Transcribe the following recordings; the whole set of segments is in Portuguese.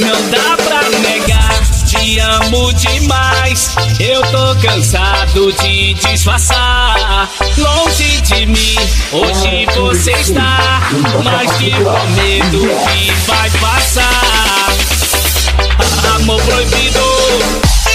não dá pra negar. Te amo demais, eu tô cansado de disfarçar. Longe de mim, hoje você está, mas fico com medo que vai passar. Amor proibido.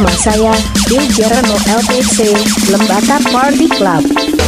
Bersama saya, DJ Reno LPC, Lembata Party Club.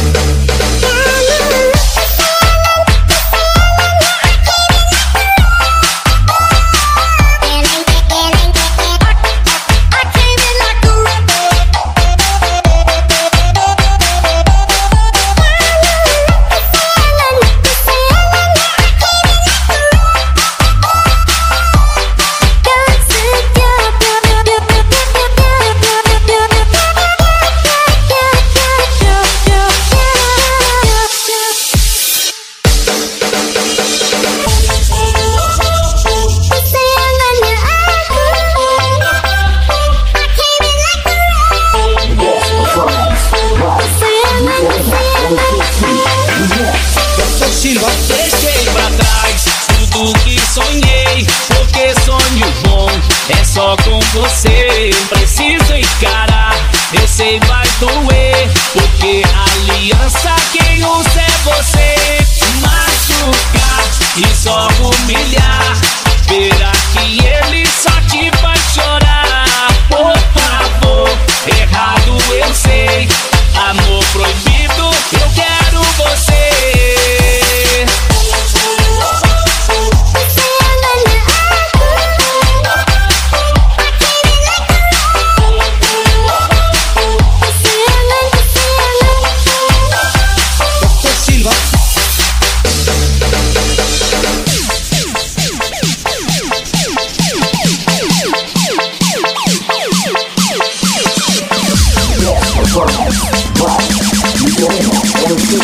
Yo, yo.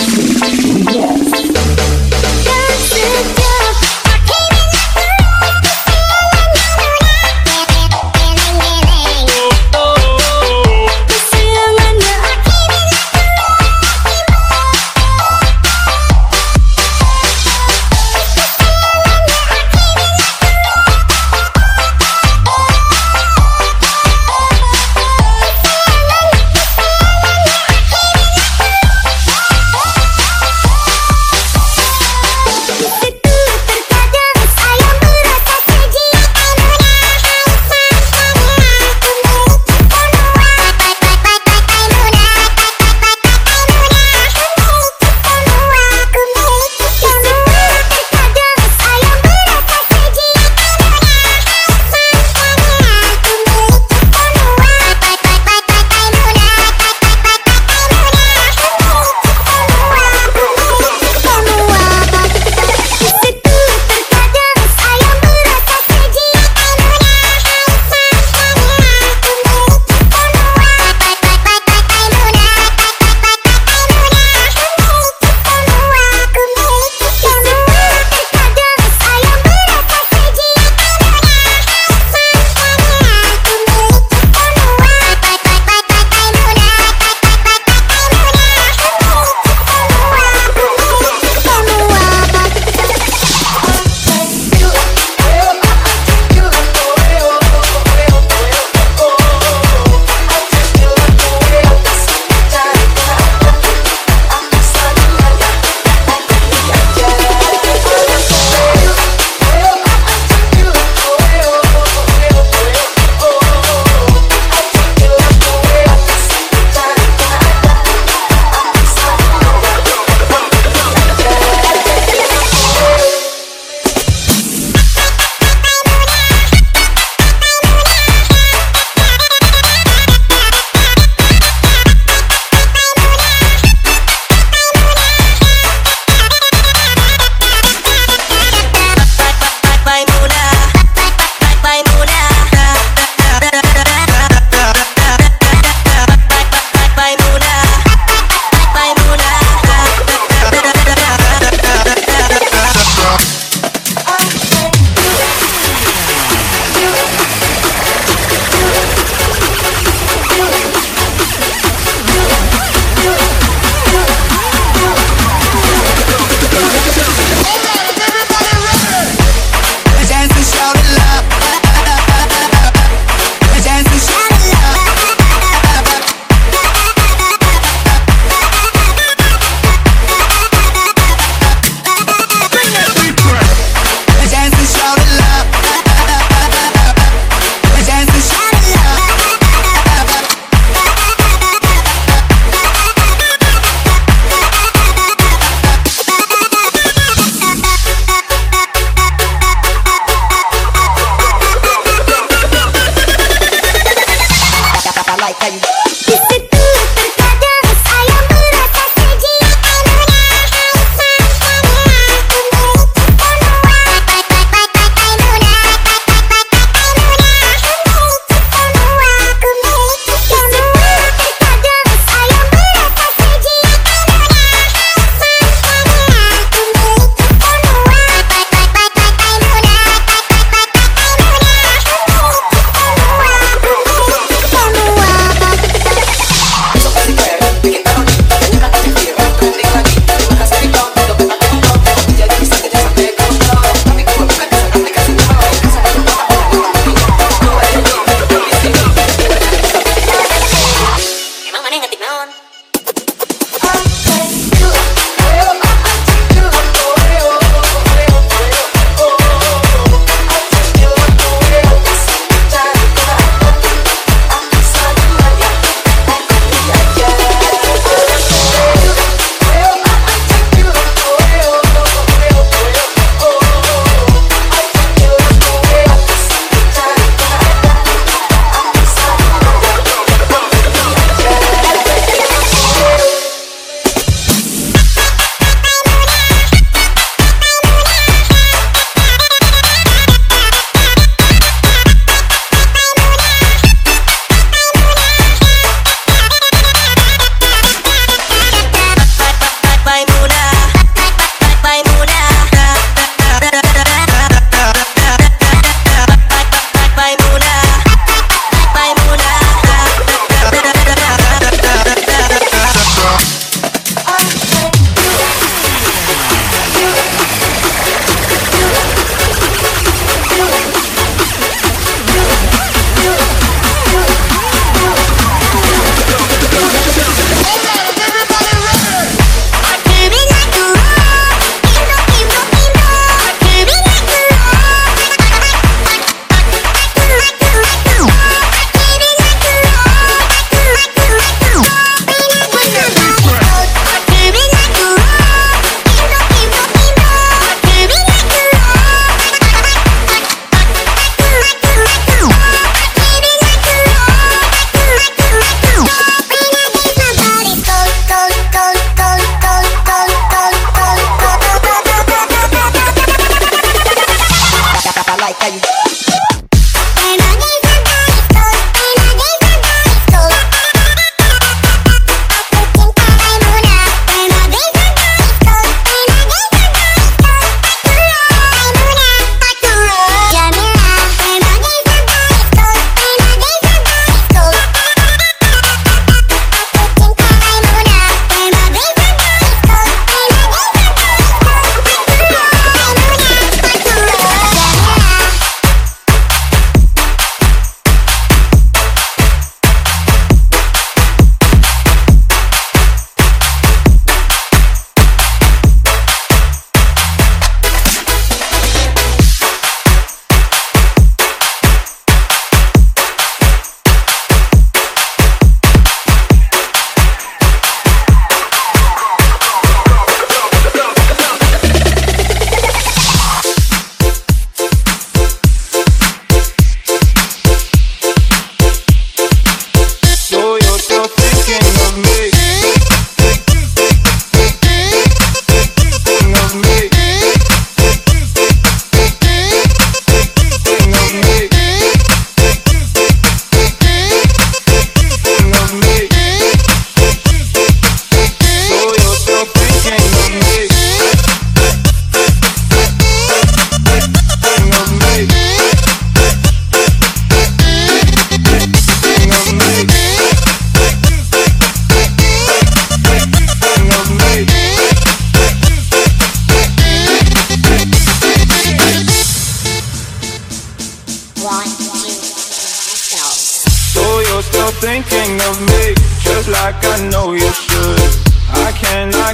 vai cair.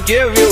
Give you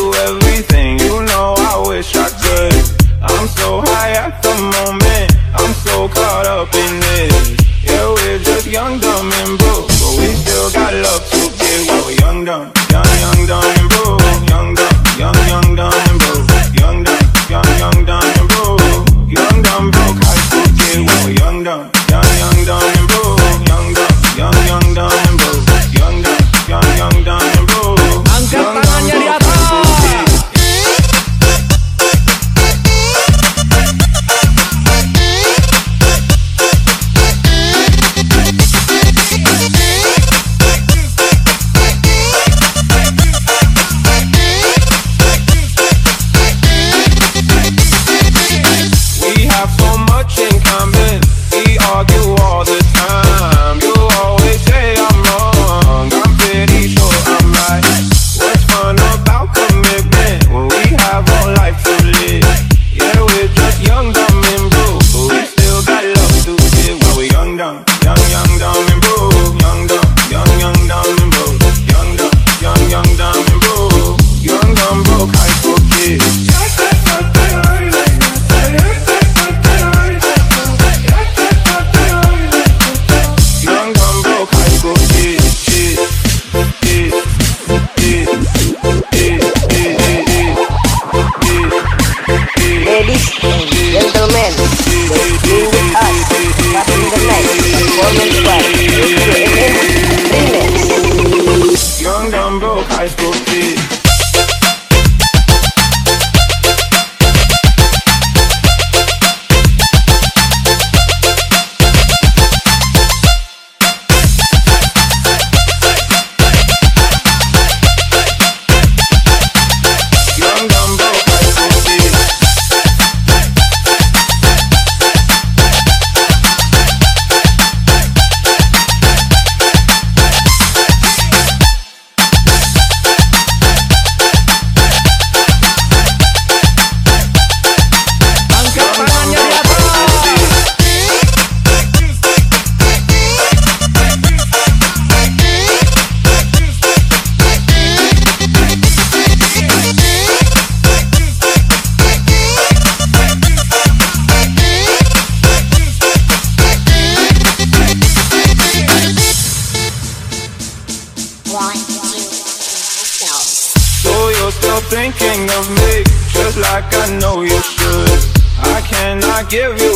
give you